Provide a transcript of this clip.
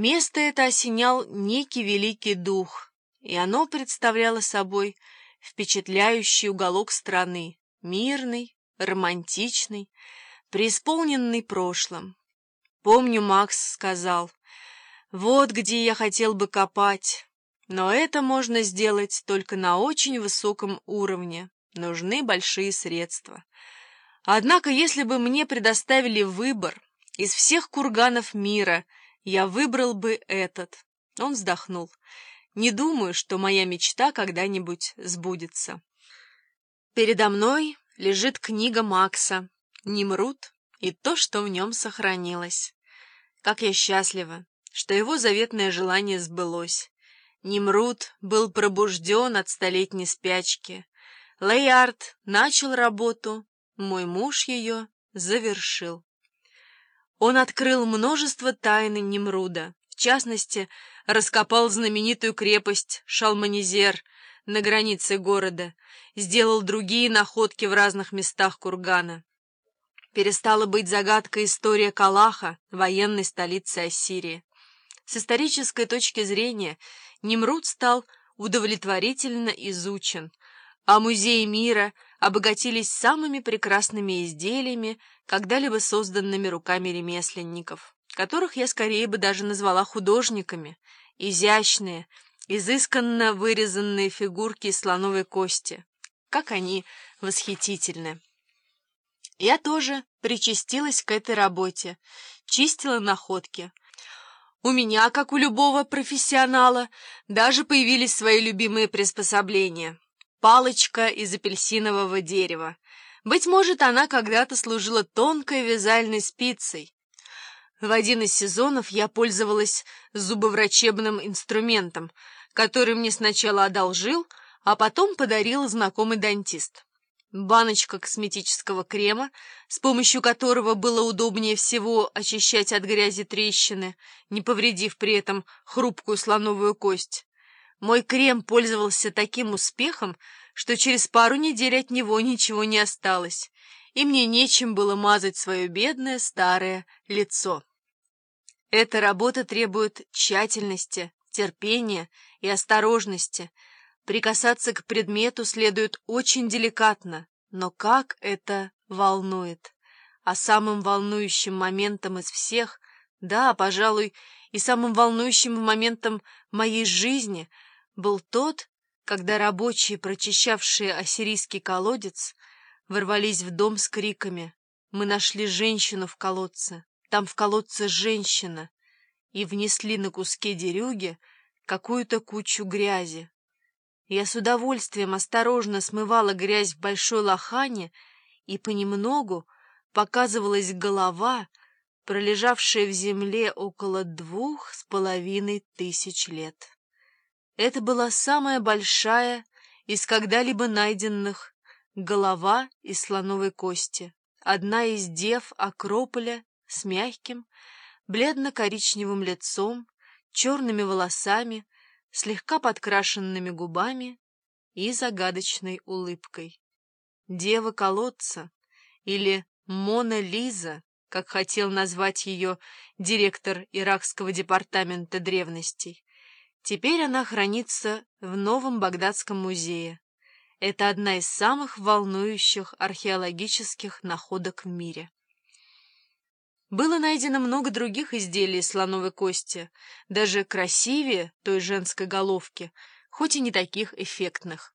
Место это осенял некий великий дух, и оно представляло собой впечатляющий уголок страны, мирный, романтичный, преисполненный прошлым. Помню, Макс сказал, «Вот где я хотел бы копать, но это можно сделать только на очень высоком уровне, нужны большие средства. Однако, если бы мне предоставили выбор из всех курганов мира, я выбрал бы этот». Он вздохнул. «Не думаю, что моя мечта когда-нибудь сбудется». Передо мной лежит книга Макса «Немрут» и то, что в нем сохранилось. Как я счастлива, что его заветное желание сбылось. Немрут был пробужден от столетней спячки. Лейард начал работу, мой муж ее завершил. Он открыл множество тайн Немруда, в частности, раскопал знаменитую крепость Шалманизер на границе города, сделал другие находки в разных местах кургана. Перестала быть загадкой история Калаха, военной столицы Ассирии. С исторической точки зрения Немруд стал удовлетворительно изучен, а музеи мира обогатились самыми прекрасными изделиями, когда-либо созданными руками ремесленников, которых я скорее бы даже назвала художниками, изящные, изысканно вырезанные фигурки из слоновой кости. Как они восхитительны! Я тоже причастилась к этой работе, чистила находки. У меня, как у любого профессионала, даже появились свои любимые приспособления. Палочка из апельсинового дерева. Быть может, она когда-то служила тонкой вязальной спицей. В один из сезонов я пользовалась зубоврачебным инструментом, который мне сначала одолжил, а потом подарил знакомый дантист. Баночка косметического крема, с помощью которого было удобнее всего очищать от грязи трещины, не повредив при этом хрупкую слоновую кость. Мой крем пользовался таким успехом, что через пару недель от него ничего не осталось, и мне нечем было мазать свое бедное старое лицо. Эта работа требует тщательности, терпения и осторожности. Прикасаться к предмету следует очень деликатно, но как это волнует. А самым волнующим моментом из всех, да, пожалуй, и самым волнующим моментом моей жизни был тот, когда рабочие, прочищавшие ассирийский колодец, ворвались в дом с криками «Мы нашли женщину в колодце! Там в колодце женщина!» и внесли на куске дерюги какую-то кучу грязи. Я с удовольствием осторожно смывала грязь в большой лохане, и понемногу показывалась голова, пролежавшая в земле около двух с половиной тысяч лет. Это была самая большая из когда-либо найденных голова из слоновой кости, одна из дев Акрополя с мягким, бледно-коричневым лицом, черными волосами, слегка подкрашенными губами и загадочной улыбкой. Дева колодца или Мона Лиза, как хотел назвать ее директор Иракского департамента древностей, Теперь она хранится в Новом Багдадском музее. Это одна из самых волнующих археологических находок в мире. Было найдено много других изделий из слоновой кости, даже красивее той женской головки, хоть и не таких эффектных.